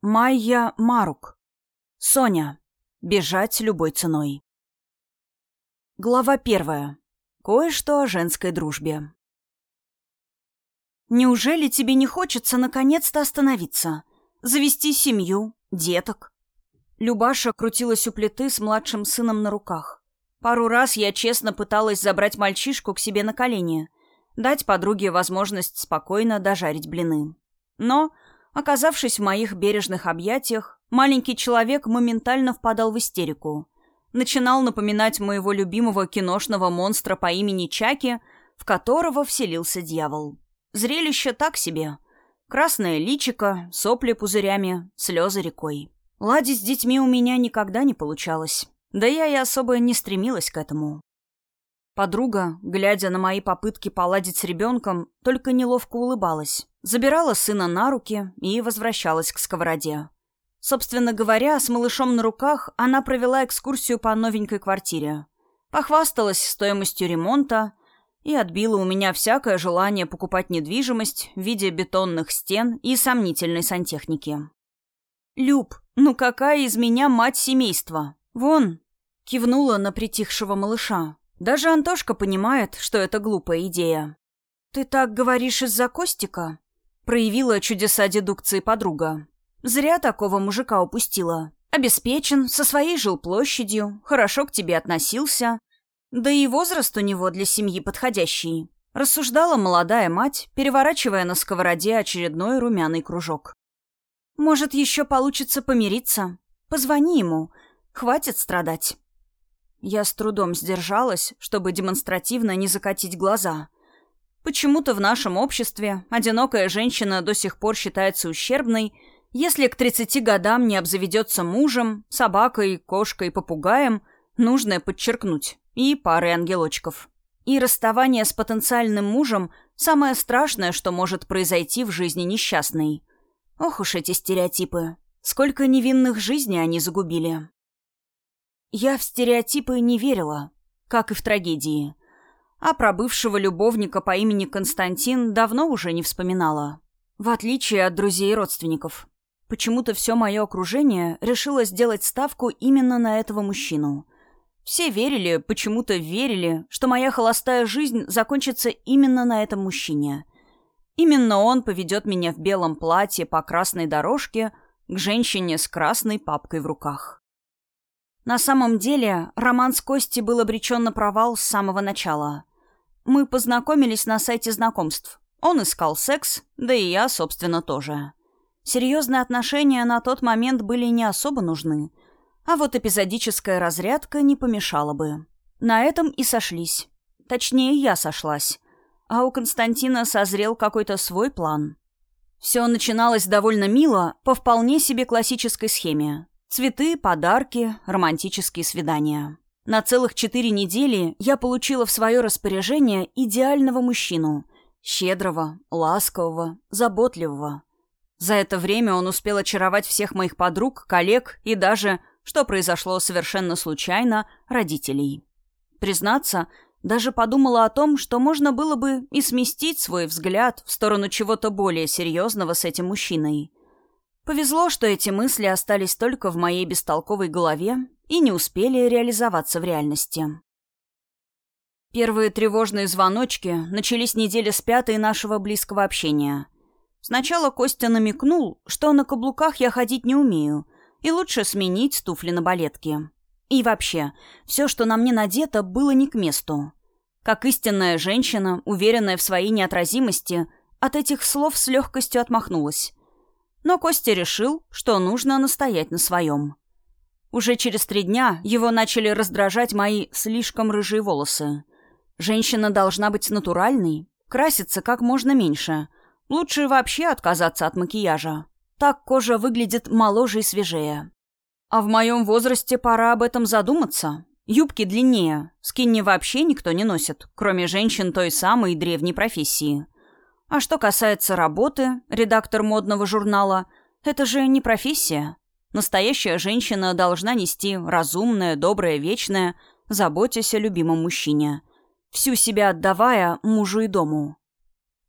Майя Марук. Соня. Бежать любой ценой. Глава первая. Кое-что о женской дружбе. Неужели тебе не хочется наконец-то остановиться? Завести семью, деток? Любаша крутилась у плиты с младшим сыном на руках. Пару раз я честно пыталась забрать мальчишку к себе на колени, дать подруге возможность спокойно дожарить блины. Но, оказавшись в моих бережных объятиях, маленький человек моментально впадал в истерику. Начинал напоминать моего любимого киношного монстра по имени Чаки, в которого вселился дьявол. Зрелище так себе. Красное личико, сопли пузырями, слезы рекой. Ладить с детьми у меня никогда не получалось. Да я и особо не стремилась к этому. Подруга, глядя на мои попытки поладить с ребенком, только неловко улыбалась, забирала сына на руки и возвращалась к сковороде. Собственно говоря, с малышом на руках она провела экскурсию по новенькой квартире. Похвасталась стоимостью ремонта и отбила у меня всякое желание покупать недвижимость в виде бетонных стен и сомнительной сантехники. «Люб, ну какая из меня мать семейства? Вон!» Кивнула на притихшего малыша. Даже Антошка понимает, что это глупая идея. «Ты так говоришь из-за Костика?» Проявила чудеса дедукции подруга. «Зря такого мужика упустила. Обеспечен, со своей жилплощадью, хорошо к тебе относился. Да и возраст у него для семьи подходящий. Рассуждала молодая мать, переворачивая на сковороде очередной румяный кружок. Может, еще получится помириться? Позвони ему. Хватит страдать. Я с трудом сдержалась, чтобы демонстративно не закатить глаза. Почему-то в нашем обществе одинокая женщина до сих пор считается ущербной, если к 30 годам не обзаведется мужем, собакой, кошкой, попугаем, нужно подчеркнуть и парой ангелочков. И расставание с потенциальным мужем – самое страшное, что может произойти в жизни несчастной. Ох уж эти стереотипы. Сколько невинных жизней они загубили. Я в стереотипы не верила, как и в трагедии. А про бывшего любовника по имени Константин давно уже не вспоминала. В отличие от друзей и родственников. Почему-то все мое окружение решило сделать ставку именно на этого мужчину – все верили, почему-то верили, что моя холостая жизнь закончится именно на этом мужчине. Именно он поведет меня в белом платье по красной дорожке к женщине с красной папкой в руках. На самом деле, роман с Костей был обречен на провал с самого начала. Мы познакомились на сайте знакомств. Он искал секс, да и я, собственно, тоже. Серьезные отношения на тот момент были не особо нужны — а вот эпизодическая разрядка не помешала бы. На этом и сошлись. Точнее, я сошлась. А у Константина созрел какой-то свой план. Все начиналось довольно мило, по вполне себе классической схеме. Цветы, подарки, романтические свидания. На целых четыре недели я получила в свое распоряжение идеального мужчину. Щедрого, ласкового, заботливого. За это время он успел очаровать всех моих подруг, коллег и даже что произошло совершенно случайно, родителей. Признаться, даже подумала о том, что можно было бы и сместить свой взгляд в сторону чего-то более серьезного с этим мужчиной. Повезло, что эти мысли остались только в моей бестолковой голове и не успели реализоваться в реальности. Первые тревожные звоночки начались недели с пятой нашего близкого общения. Сначала Костя намекнул, что на каблуках я ходить не умею — и лучше сменить туфли на балетки. И вообще, все, что на мне надето, было не к месту. Как истинная женщина, уверенная в своей неотразимости, от этих слов с легкостью отмахнулась. Но Костя решил, что нужно настоять на своем. Уже через три дня его начали раздражать мои слишком рыжие волосы. Женщина должна быть натуральной, краситься как можно меньше. Лучше вообще отказаться от макияжа. Так кожа выглядит моложе и свежее. А в моем возрасте пора об этом задуматься. Юбки длиннее, скинни вообще никто не носит, кроме женщин той самой древней профессии. А что касается работы, редактор модного журнала, это же не профессия. Настоящая женщина должна нести разумное, доброе, вечное, заботясь о любимом мужчине, всю себя отдавая мужу и дому.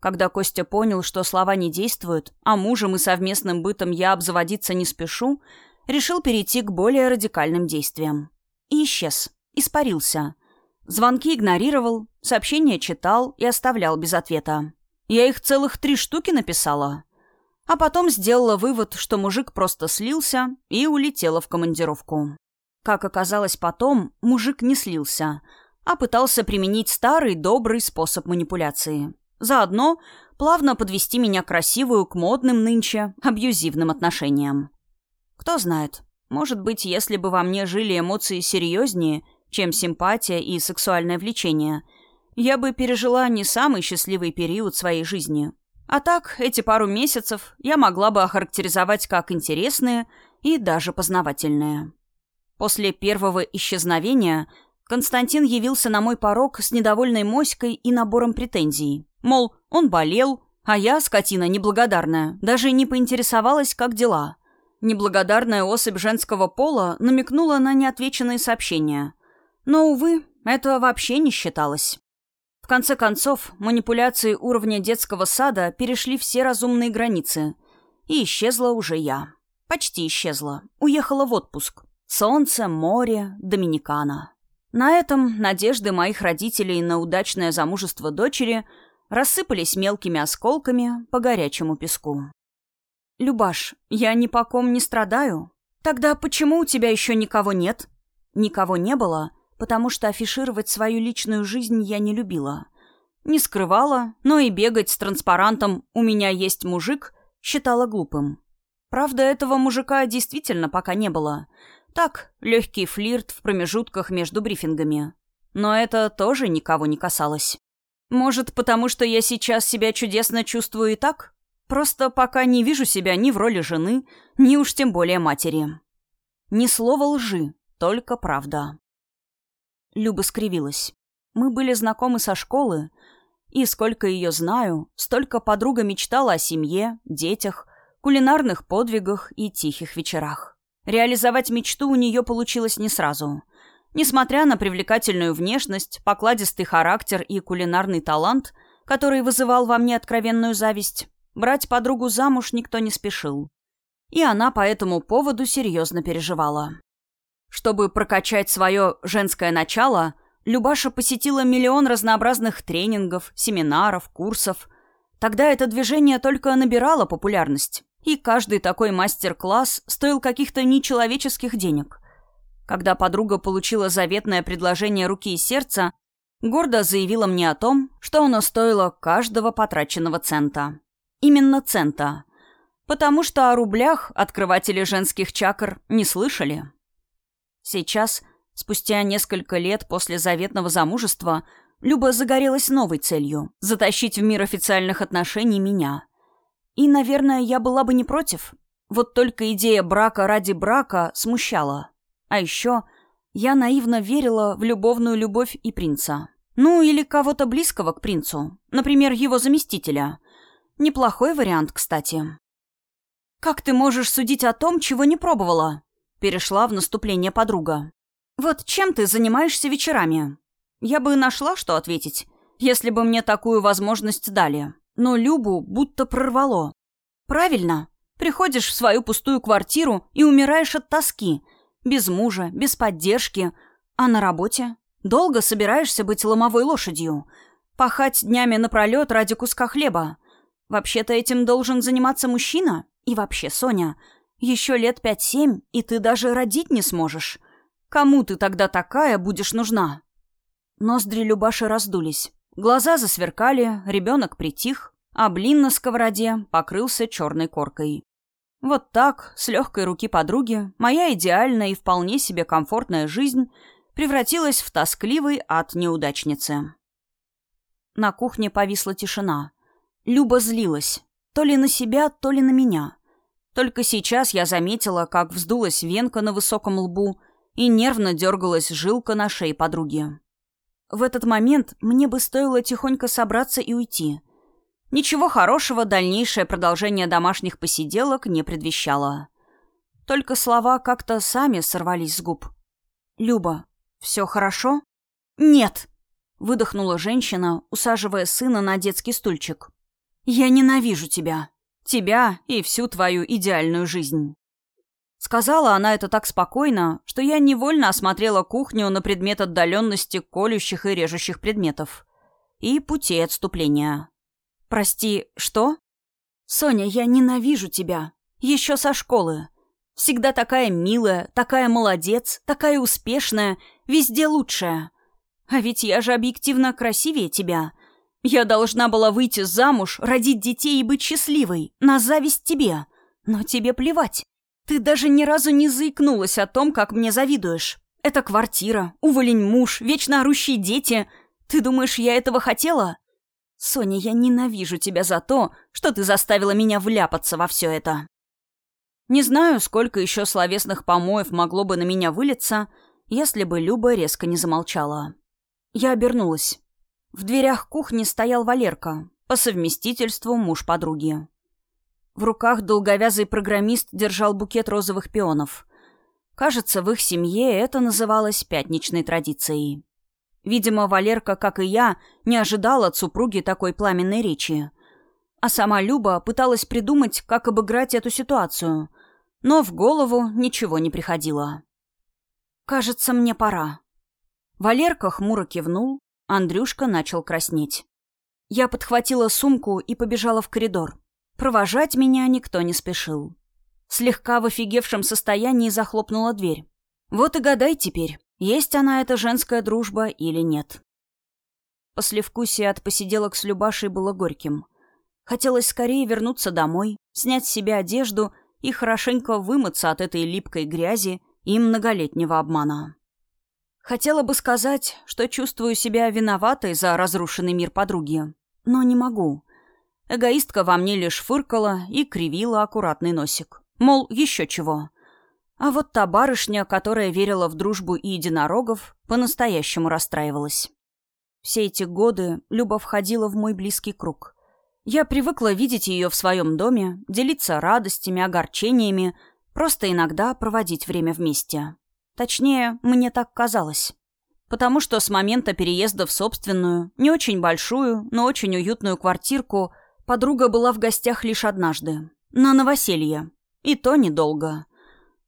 Когда Костя понял, что слова не действуют, а мужем и совместным бытом я обзаводиться не спешу, решил перейти к более радикальным действиям. И исчез. Испарился. Звонки игнорировал, сообщения читал и оставлял без ответа. Я их целых три штуки написала. А потом сделала вывод, что мужик просто слился и улетела в командировку. Как оказалось потом, мужик не слился, а пытался применить старый добрый способ манипуляции. Заодно плавно подвести меня красивую к модным нынче абьюзивным отношениям. Кто знает, может быть, если бы во мне жили эмоции серьезнее, чем симпатия и сексуальное влечение, я бы пережила не самый счастливый период своей жизни. А так, эти пару месяцев я могла бы охарактеризовать как интересные и даже познавательные. После первого исчезновения Константин явился на мой порог с недовольной моськой и набором претензий. Мол, он болел, а я, скотина неблагодарная, даже не поинтересовалась, как дела. Неблагодарная особь женского пола намекнула на неотвеченные сообщения – но, увы, этого вообще не считалось. В конце концов, манипуляции уровня детского сада перешли все разумные границы. И исчезла уже я. Почти исчезла. Уехала в отпуск. Солнце, море, Доминикана. На этом надежды моих родителей на удачное замужество дочери рассыпались мелкими осколками по горячему песку. «Любаш, я ни по ком не страдаю. Тогда почему у тебя еще никого нет?» «Никого не было», потому что афишировать свою личную жизнь я не любила. Не скрывала, но и бегать с транспарантом «У меня есть мужик» считала глупым. Правда, этого мужика действительно пока не было. Так, легкий флирт в промежутках между брифингами. Но это тоже никого не касалось. Может, потому что я сейчас себя чудесно чувствую и так? Просто пока не вижу себя ни в роли жены, ни уж тем более матери. Ни слова лжи, только правда. Люба скривилась. Мы были знакомы со школы, и сколько ее знаю, столько подруга мечтала о семье, детях, кулинарных подвигах и тихих вечерах. Реализовать мечту у нее получилось не сразу. Несмотря на привлекательную внешность, покладистый характер и кулинарный талант, который вызывал во мне откровенную зависть, брать подругу замуж никто не спешил. И она по этому поводу серьезно переживала. Чтобы прокачать свое женское начало, Любаша посетила миллион разнообразных тренингов, семинаров, курсов. Тогда это движение только набирало популярность, и каждый такой мастер-класс стоил каких-то нечеловеческих денег. Когда подруга получила заветное предложение руки и сердца, гордо заявила мне о том, что оно стоило каждого потраченного цента. Именно цента. Потому что о рублях открыватели женских чакр не слышали. Сейчас, спустя несколько лет после заветного замужества, Люба загорелась новой целью — затащить в мир официальных отношений меня. И, наверное, я была бы не против. Вот только идея брака ради брака смущала. А еще я наивно верила в любовную любовь и принца. Ну, или кого-то близкого к принцу. Например, его заместителя. Неплохой вариант, кстати. «Как ты можешь судить о том, чего не пробовала?» Перешла в наступление подруга. «Вот чем ты занимаешься вечерами?» Я бы нашла, что ответить, если бы мне такую возможность дали. Но Любу будто прорвало. «Правильно. Приходишь в свою пустую квартиру и умираешь от тоски. Без мужа, без поддержки. А на работе? Долго собираешься быть ломовой лошадью? Пахать днями напролет ради куска хлеба? Вообще-то этим должен заниматься мужчина? И вообще, Соня, еще лет пять-семь, и ты даже родить не сможешь. Кому ты тогда такая будешь нужна?» Ноздри Любаши раздулись. Глаза засверкали, ребенок притих, а блин на сковороде покрылся черной коркой. Вот так, с легкой руки подруги, моя идеальная и вполне себе комфортная жизнь превратилась в тоскливый ад неудачницы. На кухне повисла тишина. Люба злилась. То ли на себя, то ли на меня. Только сейчас я заметила, как вздулась венка на высоком лбу и нервно дергалась жилка на шее подруги. В этот момент мне бы стоило тихонько собраться и уйти. Ничего хорошего дальнейшее продолжение домашних посиделок не предвещало. Только слова как-то сами сорвались с губ. «Люба, все хорошо?» «Нет!» — выдохнула женщина, усаживая сына на детский стульчик. Я ненавижу тебя. Тебя и всю твою идеальную жизнь. Сказала она это так спокойно, что я невольно осмотрела кухню на предмет отдаленности колющих и режущих предметов. И путей отступления. «Прости, что?» «Соня, я ненавижу тебя. Еще со школы. Всегда такая милая, такая молодец, такая успешная, везде лучшая. А ведь я же объективно красивее тебя. Я должна была выйти замуж, родить детей и быть счастливой, на зависть тебе. Но тебе плевать. Ты даже ни разу не заикнулась о том, как мне завидуешь. Это квартира, уволень муж, вечно орущие дети. Ты думаешь, я этого хотела? Соня, я ненавижу тебя за то, что ты заставила меня вляпаться во все это. Не знаю, сколько еще словесных помоев могло бы на меня вылиться, если бы Люба резко не замолчала. Я обернулась. В дверях кухни стоял Валерка, по совместительству муж подруги. В руках долговязый программист держал букет розовых пионов. Кажется, в их семье это называлось пятничной традицией. Видимо, Валерка, как и я, не ожидал от супруги такой пламенной речи. А сама Люба пыталась придумать, как обыграть эту ситуацию, но в голову ничего не приходило. «Кажется, мне пора». Валерка хмуро кивнул, Андрюшка начал краснеть. Я подхватила сумку и побежала в коридор. Провожать меня никто не спешил. Слегка в офигевшем состоянии захлопнула дверь. Вот и гадай теперь, есть она эта женская дружба или нет. Послевкусие от посиделок с Любашей было горьким. Хотелось скорее вернуться домой, снять с себя одежду и хорошенько вымыться от этой липкой грязи и многолетнего обмана. Хотела бы сказать, что чувствую себя виноватой за разрушенный мир подруги, но не могу. Эгоистка во мне лишь фыркала и кривила аккуратный носик. Мол, еще чего. А вот та барышня, которая верила в дружбу и единорогов, по-настоящему расстраивалась. Все эти годы Люба входила в мой близкий круг. Я привыкла видеть ее в своем доме, делиться радостями, огорчениями, просто иногда проводить время вместе. Точнее, мне так казалось. Потому что с момента переезда в собственную, не очень большую, но очень уютную квартирку, подруга была в гостях лишь однажды. На новоселье. И то недолго.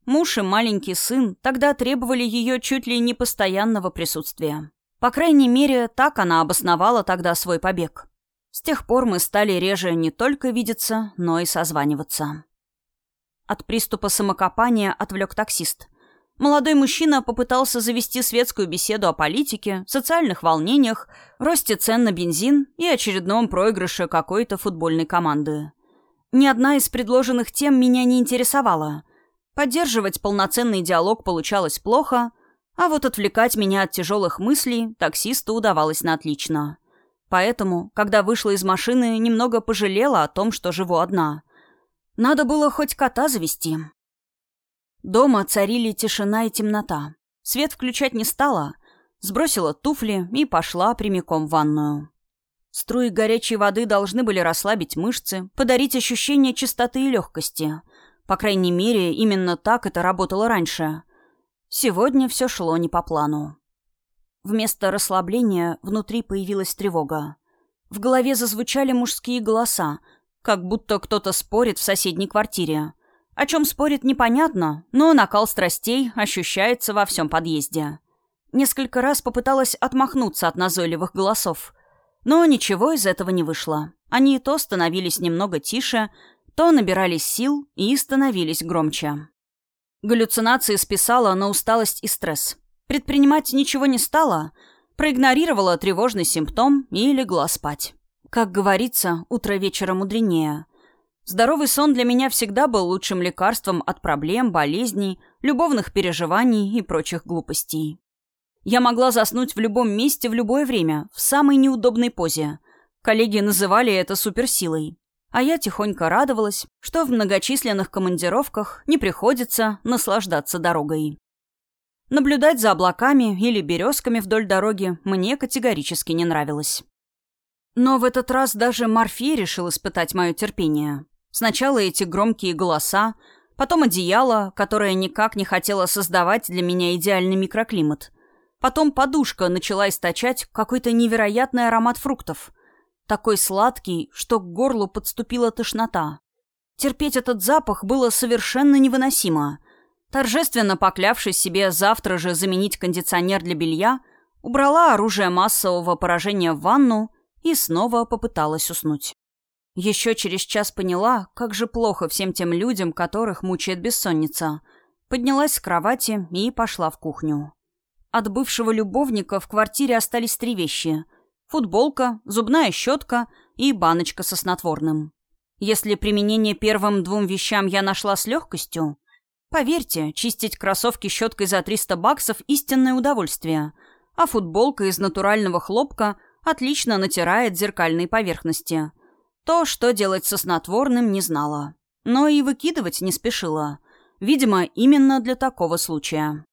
Муж и маленький сын тогда требовали ее чуть ли не постоянного присутствия. По крайней мере, так она обосновала тогда свой побег. С тех пор мы стали реже не только видеться, но и созваниваться. От приступа самокопания отвлек таксист. Молодой мужчина попытался завести светскую беседу о политике, социальных волнениях, росте цен на бензин и очередном проигрыше какой-то футбольной команды. Ни одна из предложенных тем меня не интересовала. Поддерживать полноценный диалог получалось плохо, а вот отвлекать меня от тяжелых мыслей таксисту удавалось на отлично. Поэтому, когда вышла из машины, немного пожалела о том, что живу одна. Надо было хоть кота завести. Дома царили тишина и темнота. Свет включать не стала, сбросила туфли и пошла прямиком в ванную. Струи горячей воды должны были расслабить мышцы, подарить ощущение чистоты и легкости. По крайней мере, именно так это работало раньше. Сегодня все шло не по плану. Вместо расслабления внутри появилась тревога. В голове зазвучали мужские голоса, как будто кто-то спорит в соседней квартире. О чем спорит, непонятно, но накал страстей ощущается во всем подъезде. Несколько раз попыталась отмахнуться от назойливых голосов, но ничего из этого не вышло. Они то становились немного тише, то набирались сил и становились громче. Галлюцинации списала на усталость и стресс. Предпринимать ничего не стала, проигнорировала тревожный симптом и легла спать. Как говорится, утро вечера мудренее. Здоровый сон для меня всегда был лучшим лекарством от проблем, болезней, любовных переживаний и прочих глупостей. Я могла заснуть в любом месте в любое время, в самой неудобной позе. Коллеги называли это суперсилой. А я тихонько радовалась, что в многочисленных командировках не приходится наслаждаться дорогой. Наблюдать за облаками или березками вдоль дороги мне категорически не нравилось. Но в этот раз даже Морфей решил испытать мое терпение. Сначала эти громкие голоса, потом одеяло, которое никак не хотело создавать для меня идеальный микроклимат. Потом подушка начала источать какой-то невероятный аромат фруктов. Такой сладкий, что к горлу подступила тошнота. Терпеть этот запах было совершенно невыносимо. Торжественно поклявшись себе завтра же заменить кондиционер для белья, убрала оружие массового поражения в ванну и снова попыталась уснуть. Еще через час поняла, как же плохо всем тем людям, которых мучает бессонница. Поднялась с кровати и пошла в кухню. От бывшего любовника в квартире остались три вещи. Футболка, зубная щетка и баночка со снотворным. Если применение первым двум вещам я нашла с легкостью, поверьте, чистить кроссовки щеткой за 300 баксов – истинное удовольствие, а футболка из натурального хлопка отлично натирает зеркальные поверхности. То, что делать со снотворным, не знала. Но и выкидывать не спешила. Видимо, именно для такого случая.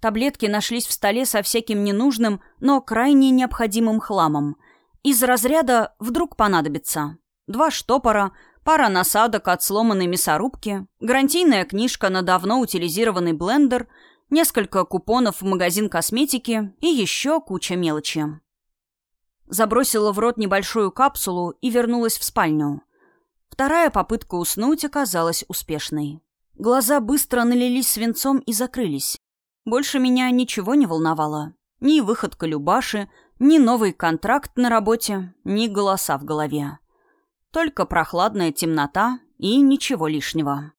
Таблетки нашлись в столе со всяким ненужным, но крайне необходимым хламом. Из разряда «вдруг понадобится». Два штопора, пара насадок от сломанной мясорубки, гарантийная книжка на давно утилизированный блендер, несколько купонов в магазин косметики и еще куча мелочи. Забросила в рот небольшую капсулу и вернулась в спальню. Вторая попытка уснуть оказалась успешной. Глаза быстро налились свинцом и закрылись. Больше меня ничего не волновало. Ни выходка Любаши, ни новый контракт на работе, ни голоса в голове. Только прохладная темнота и ничего лишнего.